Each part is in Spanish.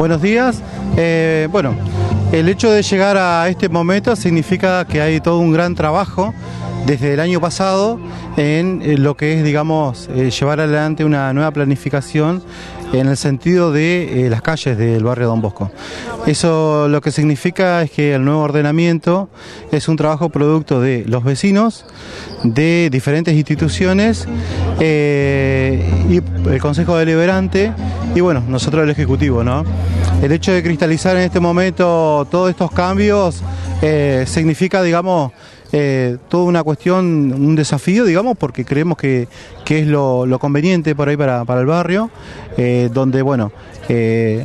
Buenos días. Eh, bueno, el hecho de llegar a este momento significa que hay todo un gran trabajo desde el año pasado en eh, lo que es, digamos, eh, llevar adelante una nueva planificación en el sentido de las calles del barrio Don Bosco. Eso lo que significa es que el nuevo ordenamiento es un trabajo producto de los vecinos, de diferentes instituciones y el Consejo Deliberante y bueno, nosotros el Ejecutivo, ¿no? El hecho de cristalizar en este momento todos estos cambios eh, significa, digamos, eh, toda una cuestión, un desafío, digamos, porque creemos que, es lo, conveniente por ahí para, el barrio, eh, donde, bueno,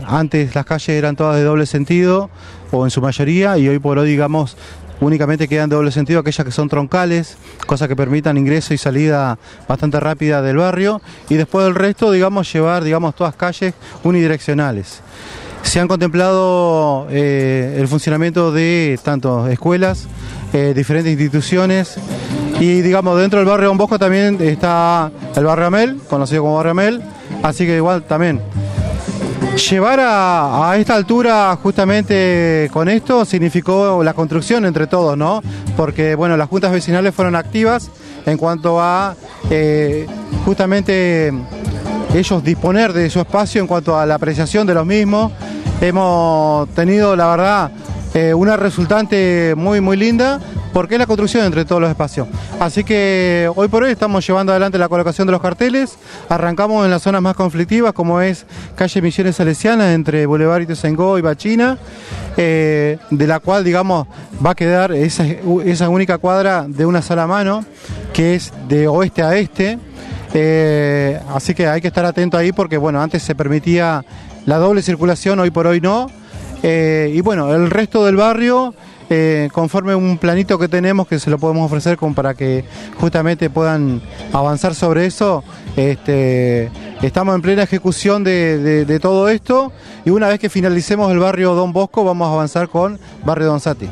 antes las calles eran todas de doble sentido, o en su mayoría, y hoy por hoy, digamos, únicamente quedan de doble sentido aquellas que son troncales, cosas que permitan ingreso y salida bastante rápida del barrio, y después del resto, digamos, llevar, digamos, todas calles unidireccionales. Se han contemplado eh, el funcionamiento de tanto escuelas, eh, diferentes instituciones y digamos dentro del barrio Don Bosco también está el barrio Amel, conocido como barrio Amel, así que igual también Llevar a, a, esta altura justamente con esto significó la construcción entre todos, ¿no? Porque bueno, las juntas vecinales fueron activas en cuanto a eh, justamente ellos disponer de su espacio en cuanto a la apreciación de los mismos hemos tenido, la verdad, eh, una resultante muy, muy linda, porque es la construcción entre todos los espacios. Así que hoy por hoy estamos llevando adelante la colocación de los carteles, arrancamos en las zonas más conflictivas, como es calle Misiones Salesianas, entre Boulevard Ituzaingó y Bachina, eh, de la cual, digamos, va a quedar esa, esa única cuadra de una sola mano, que es de oeste a este. Eh, así que hay que estar atento ahí porque, bueno, antes se permitía la doble circulación, hoy por hoy no. Eh, y bueno, el resto del barrio, eh, conforme un planito que tenemos que se lo podemos ofrecer para que justamente puedan avanzar sobre eso, este, estamos en plena ejecución de todo esto y una vez que finalicemos el barrio Don Bosco vamos a avanzar con barrio Don Sati.